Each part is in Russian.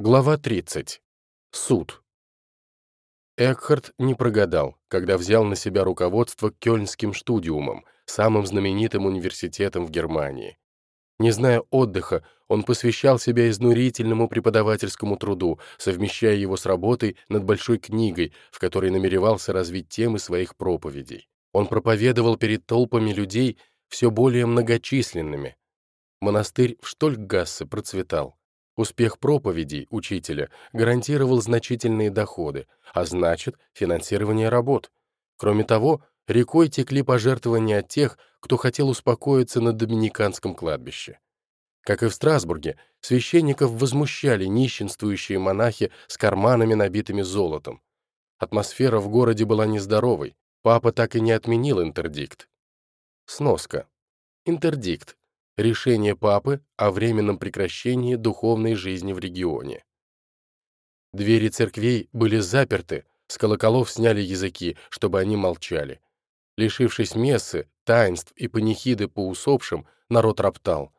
Глава 30. Суд. Экхард не прогадал, когда взял на себя руководство Кёльнским студиумом, самым знаменитым университетом в Германии. Не зная отдыха, он посвящал себя изнурительному преподавательскому труду, совмещая его с работой над большой книгой, в которой намеревался развить темы своих проповедей. Он проповедовал перед толпами людей, все более многочисленными. Монастырь в Штольгассе процветал. Успех проповедей учителя гарантировал значительные доходы, а значит, финансирование работ. Кроме того, рекой текли пожертвования от тех, кто хотел успокоиться на доминиканском кладбище. Как и в Страсбурге, священников возмущали нищенствующие монахи с карманами, набитыми золотом. Атмосфера в городе была нездоровой, папа так и не отменил интердикт. Сноска. Интердикт решение папы о временном прекращении духовной жизни в регионе. Двери церквей были заперты, с колоколов сняли языки, чтобы они молчали. Лишившись мессы, таинств и панихиды по усопшим, народ роптал.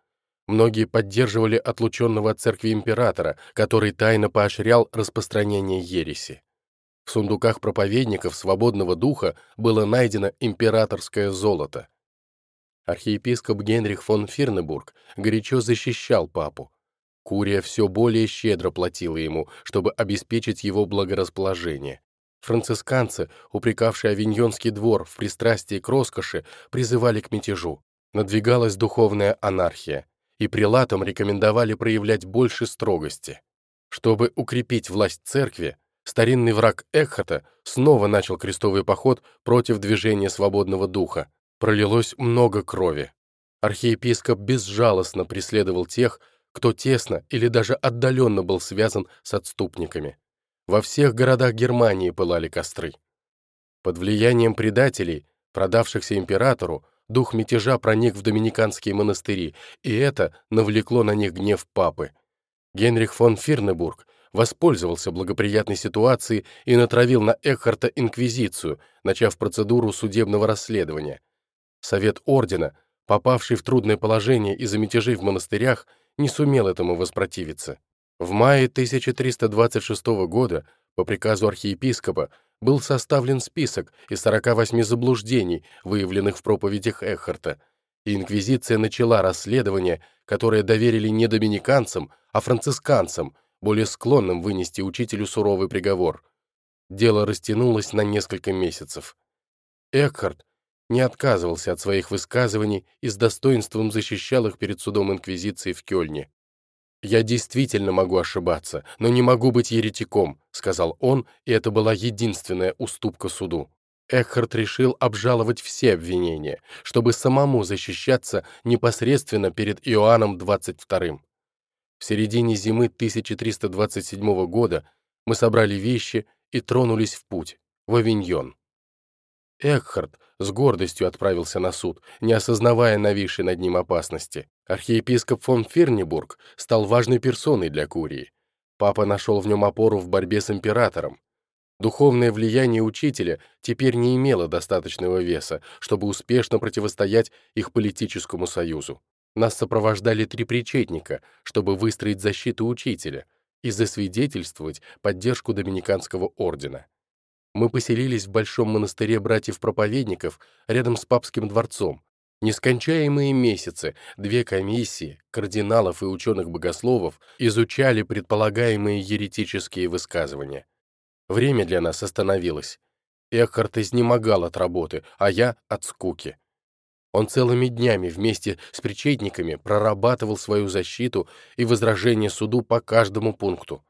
Многие поддерживали отлученного от церкви императора, который тайно поощрял распространение ереси. В сундуках проповедников свободного духа было найдено императорское золото. Архиепископ Генрих фон Фирнебург горячо защищал папу. Курия все более щедро платила ему, чтобы обеспечить его благорасположение. Францисканцы, упрекавшие Авиньонский двор в пристрастии к роскоши, призывали к мятежу. Надвигалась духовная анархия, и прилатам рекомендовали проявлять больше строгости. Чтобы укрепить власть церкви, старинный враг Экхота снова начал крестовый поход против движения свободного духа, Пролилось много крови. Архиепископ безжалостно преследовал тех, кто тесно или даже отдаленно был связан с отступниками. Во всех городах Германии пылали костры. Под влиянием предателей, продавшихся императору, дух мятежа проник в доминиканские монастыри, и это навлекло на них гнев папы. Генрих фон Фирнебург воспользовался благоприятной ситуацией и натравил на Экхарта инквизицию, начав процедуру судебного расследования. Совет ордена, попавший в трудное положение из-за мятежей в монастырях, не сумел этому воспротивиться. В мае 1326 года по приказу архиепископа был составлен список из 48 заблуждений, выявленных в проповедях Эхарта, инквизиция начала расследование, которое доверили не доминиканцам, а францисканцам, более склонным вынести учителю суровый приговор. Дело растянулось на несколько месяцев. Экхарт не отказывался от своих высказываний и с достоинством защищал их перед судом Инквизиции в Кёльне. «Я действительно могу ошибаться, но не могу быть еретиком», сказал он, и это была единственная уступка суду. Экхард решил обжаловать все обвинения, чтобы самому защищаться непосредственно перед Иоанном XXII. В середине зимы 1327 года мы собрали вещи и тронулись в путь, в Авиньон. Экхард с гордостью отправился на суд, не осознавая нависшей над ним опасности. Архиепископ фон Фернибург стал важной персоной для Курии. Папа нашел в нем опору в борьбе с императором. Духовное влияние учителя теперь не имело достаточного веса, чтобы успешно противостоять их политическому союзу. Нас сопровождали три причетника, чтобы выстроить защиту учителя и засвидетельствовать поддержку Доминиканского ордена мы поселились в большом монастыре братьев-проповедников рядом с папским дворцом. Нескончаемые месяцы две комиссии, кардиналов и ученых-богословов, изучали предполагаемые еретические высказывания. Время для нас остановилось. Экхарт изнемогал от работы, а я — от скуки. Он целыми днями вместе с причетниками прорабатывал свою защиту и возражение суду по каждому пункту.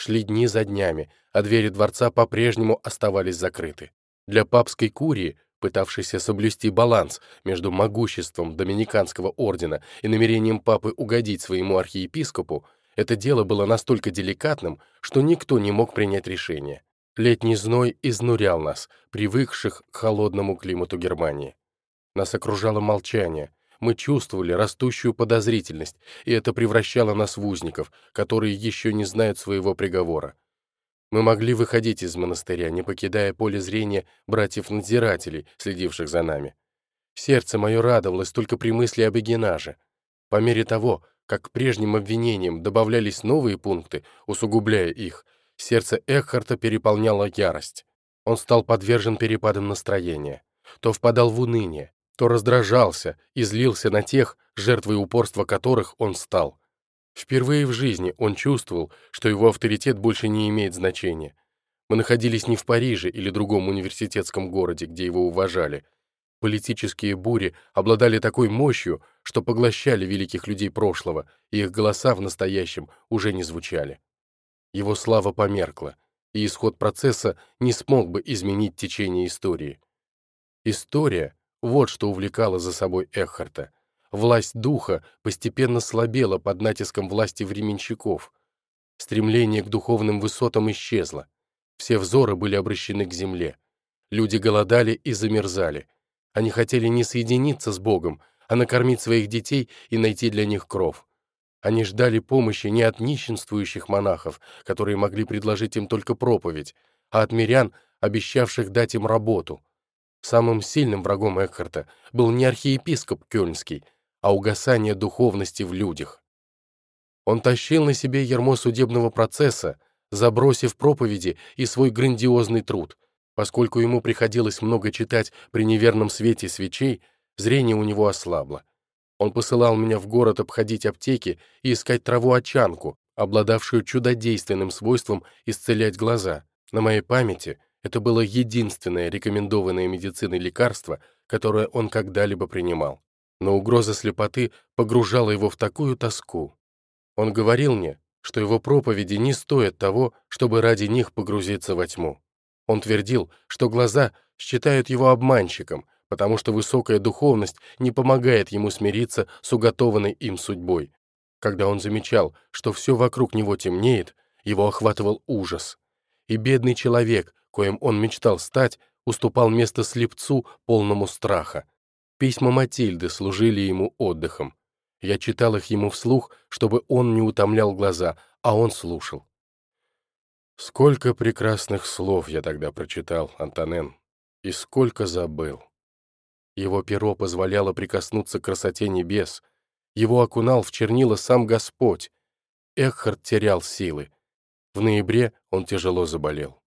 Шли дни за днями, а двери дворца по-прежнему оставались закрыты. Для папской курии, пытавшейся соблюсти баланс между могуществом доминиканского ордена и намерением папы угодить своему архиепископу, это дело было настолько деликатным, что никто не мог принять решение. Летний зной изнурял нас, привыкших к холодному климату Германии. Нас окружало молчание, мы чувствовали растущую подозрительность, и это превращало нас в узников, которые еще не знают своего приговора. Мы могли выходить из монастыря, не покидая поле зрения братьев-надзирателей, следивших за нами. Сердце мое радовалось только при мысли об Эгенаже. По мере того, как к прежним обвинениям добавлялись новые пункты, усугубляя их, сердце Экхарта переполняло ярость. Он стал подвержен перепадам настроения. То впадал в уныние, то раздражался и злился на тех, жертвой упорства которых он стал. Впервые в жизни он чувствовал, что его авторитет больше не имеет значения. Мы находились не в Париже или другом университетском городе, где его уважали. Политические бури обладали такой мощью, что поглощали великих людей прошлого, и их голоса в настоящем уже не звучали. Его слава померкла, и исход процесса не смог бы изменить течение истории. История — вот что увлекало за собой Эхарта. Власть духа постепенно слабела под натиском власти временщиков. Стремление к духовным высотам исчезло. Все взоры были обращены к земле. Люди голодали и замерзали. Они хотели не соединиться с Богом, а накормить своих детей и найти для них кров. Они ждали помощи не от нищенствующих монахов, которые могли предложить им только проповедь, а от мирян, обещавших дать им работу. Самым сильным врагом Экхарта был не архиепископ Кёльнский, а угасание духовности в людях. Он тащил на себе ярмо судебного процесса, забросив проповеди и свой грандиозный труд. Поскольку ему приходилось много читать при неверном свете свечей, зрение у него ослабло. Он посылал меня в город обходить аптеки и искать траву-очанку, обладавшую чудодейственным свойством исцелять глаза. На моей памяти это было единственное рекомендованное медициной лекарство, которое он когда-либо принимал. Но угроза слепоты погружала его в такую тоску. Он говорил мне, что его проповеди не стоят того, чтобы ради них погрузиться во тьму. Он твердил, что глаза считают его обманщиком, потому что высокая духовность не помогает ему смириться с уготованной им судьбой. Когда он замечал, что все вокруг него темнеет, его охватывал ужас. И бедный человек, коим он мечтал стать, уступал место слепцу, полному страха. Письма Матильды служили ему отдыхом. Я читал их ему вслух, чтобы он не утомлял глаза, а он слушал. Сколько прекрасных слов я тогда прочитал, Антонен, и сколько забыл. Его перо позволяло прикоснуться к красоте небес. Его окунал в чернила сам Господь. Эхард терял силы. В ноябре он тяжело заболел.